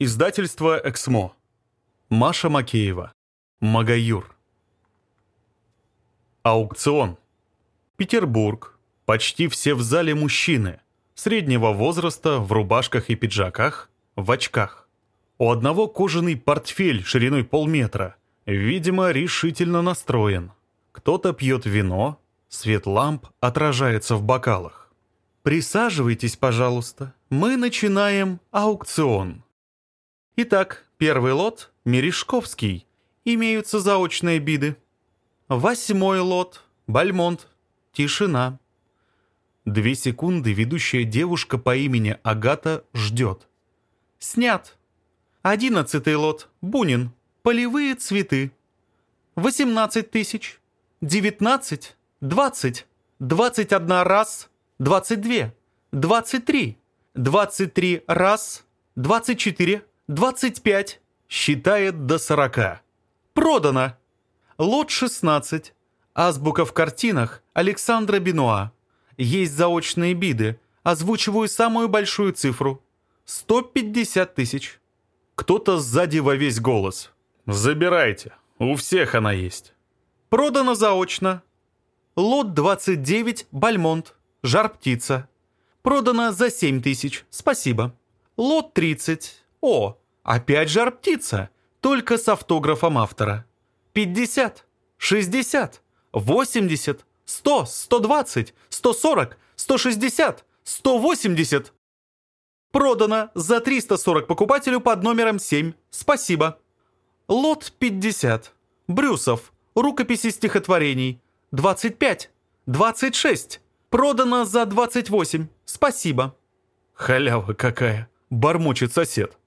Издательство «Эксмо». Маша Макеева. Магаюр. Аукцион. Петербург. Почти все в зале мужчины. Среднего возраста, в рубашках и пиджаках, в очках. У одного кожаный портфель шириной полметра. Видимо, решительно настроен. Кто-то пьет вино, свет ламп отражается в бокалах. «Присаживайтесь, пожалуйста. Мы начинаем аукцион», Итак, первый лот — Мережковский. Имеются заочные биды. Восьмой лот — Бальмонт. Тишина. Две секунды ведущая девушка по имени Агата ждет. Снят. Одиннадцатый лот — Бунин. Полевые цветы. Восемнадцать тысяч. Девятнадцать. Двадцать. Двадцать одна раз. Двадцать две. Двадцать три. Двадцать три раз. Двадцать четыре. 25. Считает до 40. Продано. Лот 16. Азбука в картинах Александра Бенуа. Есть заочные биды. Озвучиваю самую большую цифру. 150 тысяч. Кто-то сзади во весь голос. «Забирайте. У всех она есть». Продано заочно. Лот 29, Бальмонт. Жар-птица. Продано за 7 тысяч. Спасибо. Лот 30. О, опять жар-птица, только с автографом автора. 50, 60, 80, 100, 120, 140, 160, 180. Продано за 340 покупателю под номером 7. Спасибо. Лот 50. Брюсов. Рукописи стихотворений. 25. 26. Продано за 28. Спасибо. Халява какая, бормочет сосед.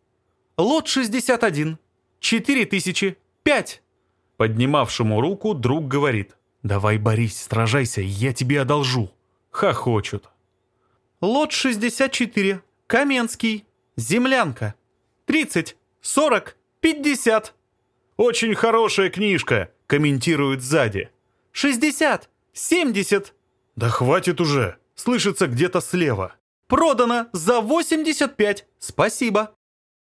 Лот 61. 4000. 5. Поднимавшему руку друг говорит. «Давай, Борис, сражайся, я тебе одолжу». Хохочут. Лот 64. Каменский. Землянка. 30. 40. 50. «Очень хорошая книжка», — комментируют сзади. 60. 70. «Да хватит уже!» — слышится где-то слева. «Продано за 85. Спасибо!»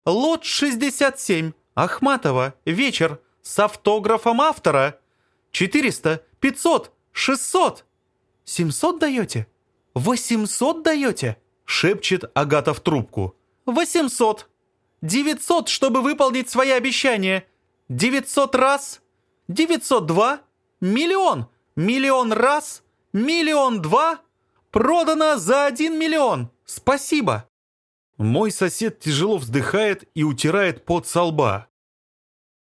«Лот 67, Ахматова, вечер, с автографом автора. 400, 500, 600. 700 даете? 800 даете?» шепчет Агата в трубку. «Восемьсот! Девятьсот, чтобы выполнить свои обещания! Девятьсот раз! Девятьсот два! Миллион! Миллион раз! Миллион два! Продано за один миллион! Спасибо!» Мой сосед тяжело вздыхает и утирает пот со лба.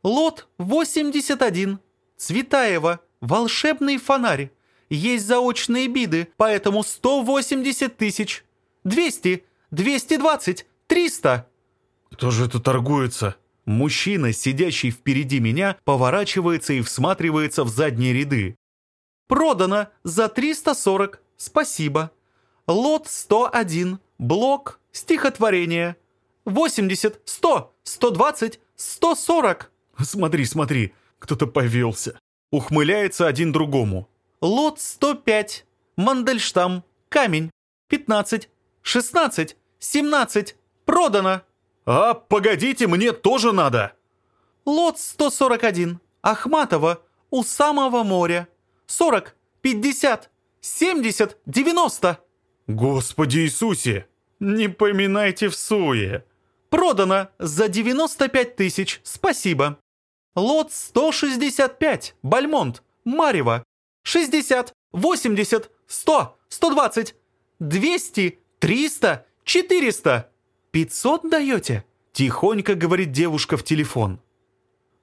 «Лот 81. Цветаева. Волшебный фонарь. Есть заочные биды, поэтому 180 тысяч. 200, 220, 300». «Кто же это торгуется?» Мужчина, сидящий впереди меня, поворачивается и всматривается в задние ряды. «Продано за 340. Спасибо. Лот 101 блок, стихотворение. 80, 100, 120, 140. Смотри, смотри, кто-то повелся. Ухмыляется один другому. Лот 105, Мандельштам, камень. 15, 16, 17, продано. А, погодите, мне тоже надо. Лот 141, Ахматова, у самого моря. 40, 50, 70, 90. Господи Иисусе! Не поминайте в суе. Продано за 95 тысяч, спасибо. Лот 165, Бальмонт, Марева. 60, 80, 100, 120, 200, 300, 400. 500 даете? Тихонько говорит девушка в телефон.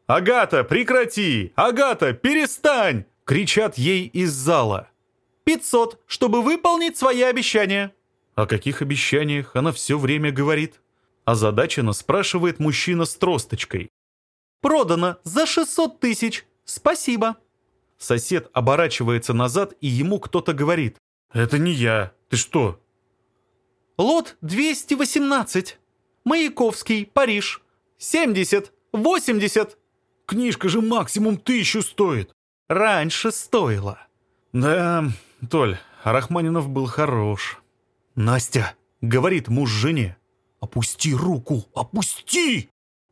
«Агата, прекрати! Агата, перестань!» кричат ей из зала. «500, чтобы выполнить свои обещания!» О каких обещаниях она все время говорит? Озадаченно спрашивает мужчина с тросточкой. «Продано за 600 тысяч! Спасибо!» Сосед оборачивается назад, и ему кто-то говорит. «Это не я. Ты что?» «Лот 218. Маяковский, Париж. 70, 80». «Книжка же максимум тысячу стоит». «Раньше стоила». «Да, Толь, Рахманинов был хорош». «Настя!» — говорит муж жене. «Опусти руку! Опусти!»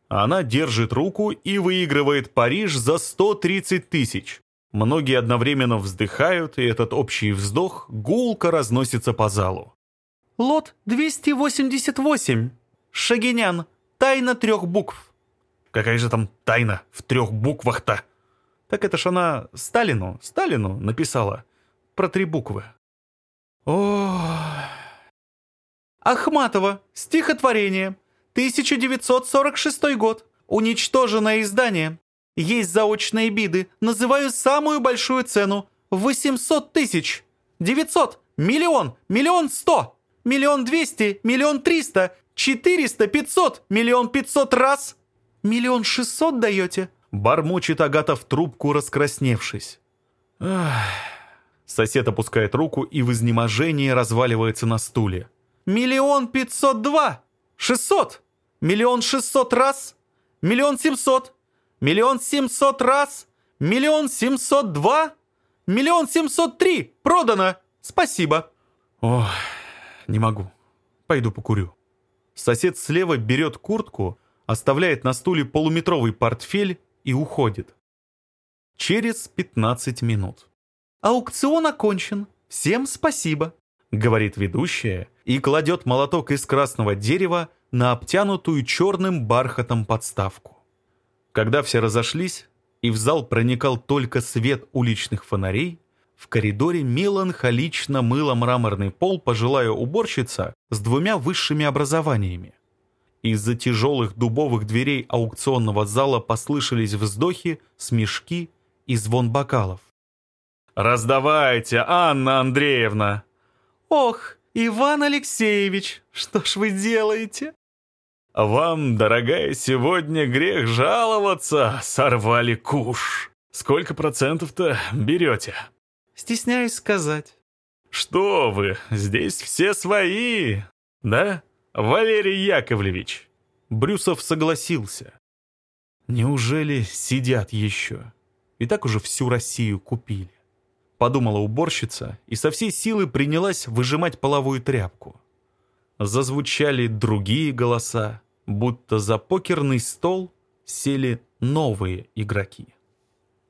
Она держит руку и выигрывает Париж за 130 тысяч. Многие одновременно вздыхают, и этот общий вздох гулко разносится по залу. Лот 288. Шагинян. Тайна трех букв. Какая же там тайна в трех буквах-то? Так это ж она Сталину, Сталину написала про три буквы. Ох... Ахматова. Стихотворение. 1946 год. Уничтоженное издание. Есть заочные биды. Называю самую большую цену. 800 тысяч. 900. Миллион. Миллион сто. Миллион двести. Миллион триста. Четыреста. Пятьсот. Миллион пятьсот раз. Миллион шестьсот даете? Бормочет Агата в трубку, раскрасневшись. Ах. Сосед опускает руку и в изнеможении разваливается на стуле миллион пятьсот два, шестьсот, миллион шестьсот раз, миллион семьсот, миллион семьсот раз, миллион семьсот два, миллион семьсот три. Продано. Спасибо. Ох, не могу. Пойду покурю. Сосед слева берет куртку, оставляет на стуле полуметровый портфель и уходит. Через 15 минут. «Аукцион окончен. Всем спасибо», — говорит ведущая и кладет молоток из красного дерева на обтянутую черным бархатом подставку. Когда все разошлись, и в зал проникал только свет уличных фонарей, в коридоре меланхолично мыла мраморный пол пожилая уборщица с двумя высшими образованиями. Из-за тяжелых дубовых дверей аукционного зала послышались вздохи, смешки и звон бокалов. «Раздавайте, Анна Андреевна!» «Ох, «Иван Алексеевич, что ж вы делаете?» «Вам, дорогая, сегодня грех жаловаться, сорвали куш. Сколько процентов-то берете?» «Стесняюсь сказать». «Что вы, здесь все свои, да, Валерий Яковлевич?» Брюсов согласился. «Неужели сидят еще? И так уже всю Россию купили» подумала уборщица и со всей силы принялась выжимать половую тряпку. Зазвучали другие голоса, будто за покерный стол сели новые игроки.